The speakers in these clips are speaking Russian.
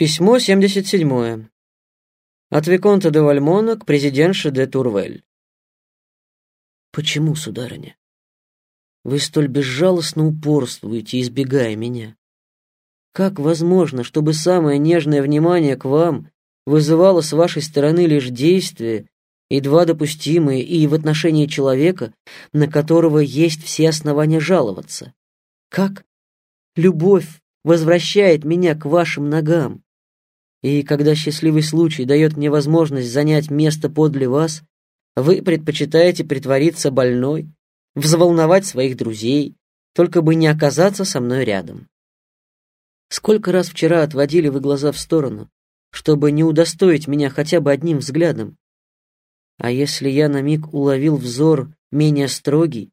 Письмо 77. От Виконта де Вальмона к президентше де Турвель. Почему, сударыня? Вы столь безжалостно упорствуете, избегая меня. Как возможно, чтобы самое нежное внимание к вам вызывало с вашей стороны лишь действия, едва допустимые и в отношении человека, на которого есть все основания жаловаться? Как? Любовь возвращает меня к вашим ногам. И когда счастливый случай дает мне возможность занять место подле вас, вы предпочитаете притвориться больной, взволновать своих друзей, только бы не оказаться со мной рядом. Сколько раз вчера отводили вы глаза в сторону, чтобы не удостоить меня хотя бы одним взглядом? А если я на миг уловил взор менее строгий,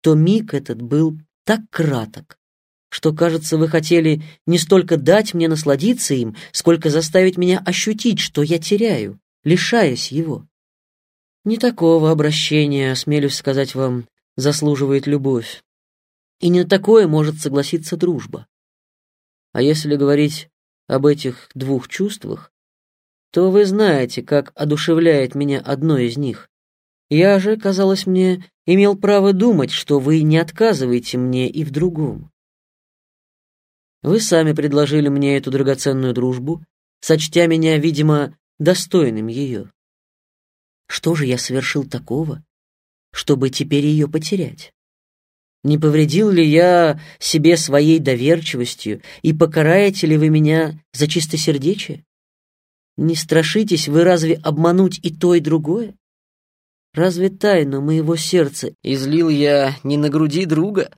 то миг этот был так краток, что, кажется, вы хотели не столько дать мне насладиться им, сколько заставить меня ощутить, что я теряю, лишаясь его. Не такого обращения, осмелюсь сказать вам, заслуживает любовь. И не на такое может согласиться дружба. А если говорить об этих двух чувствах, то вы знаете, как одушевляет меня одно из них. Я же, казалось мне, имел право думать, что вы не отказываете мне и в другом. Вы сами предложили мне эту драгоценную дружбу, сочтя меня, видимо, достойным ее. Что же я совершил такого, чтобы теперь ее потерять? Не повредил ли я себе своей доверчивостью, и покараете ли вы меня за чистосердечие? Не страшитесь вы разве обмануть и то, и другое? Разве тайну моего сердца излил я не на груди друга?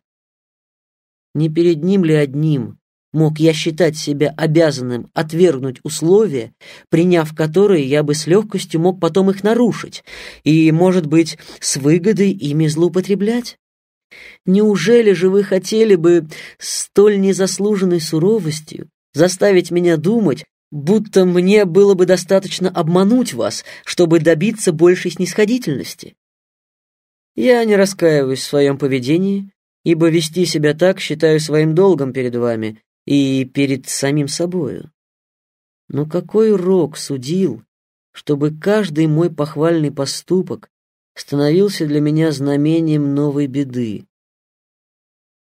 Не перед ним ли одним мог я считать себя обязанным отвергнуть условия, приняв которые я бы с легкостью мог потом их нарушить и, может быть, с выгодой ими злоупотреблять? Неужели же вы хотели бы столь незаслуженной суровостью заставить меня думать, будто мне было бы достаточно обмануть вас, чтобы добиться большей снисходительности? Я не раскаиваюсь в своем поведении, ибо вести себя так считаю своим долгом перед вами и перед самим собою. Но какой рок судил, чтобы каждый мой похвальный поступок становился для меня знамением новой беды?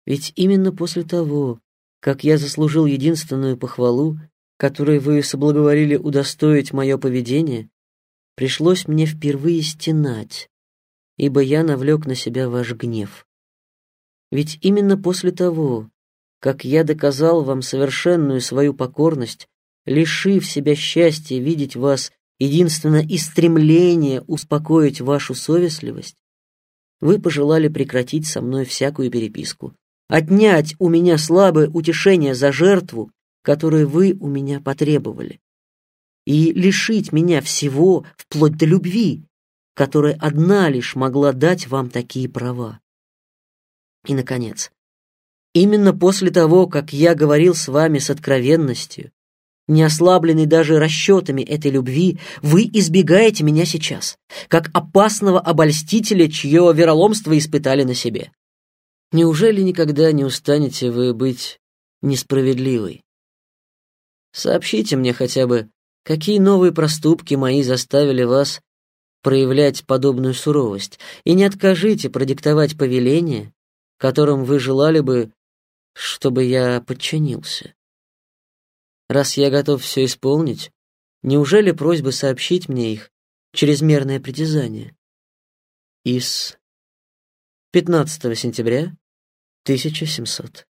Ведь именно после того, как я заслужил единственную похвалу, которой вы соблаговорили удостоить мое поведение, пришлось мне впервые стенать, ибо я навлек на себя ваш гнев. Ведь именно после того, как я доказал вам совершенную свою покорность, лишив себя счастья видеть вас единственно и стремление успокоить вашу совестливость, вы пожелали прекратить со мной всякую переписку, отнять у меня слабое утешение за жертву, которую вы у меня потребовали, и лишить меня всего вплоть до любви, которая одна лишь могла дать вам такие права. И, наконец, Именно после того, как я говорил с вами с откровенностью, не ослабленный даже расчетами этой любви, вы избегаете меня сейчас, как опасного обольстителя, чье вероломство испытали на себе. Неужели никогда не устанете вы быть несправедливой? Сообщите мне хотя бы, какие новые проступки мои заставили вас проявлять подобную суровость, и не откажите продиктовать повеление, которым вы желали бы чтобы я подчинился. Раз я готов все исполнить, неужели просьба сообщить мне их чрезмерное притязание? Из 15 сентября 1700.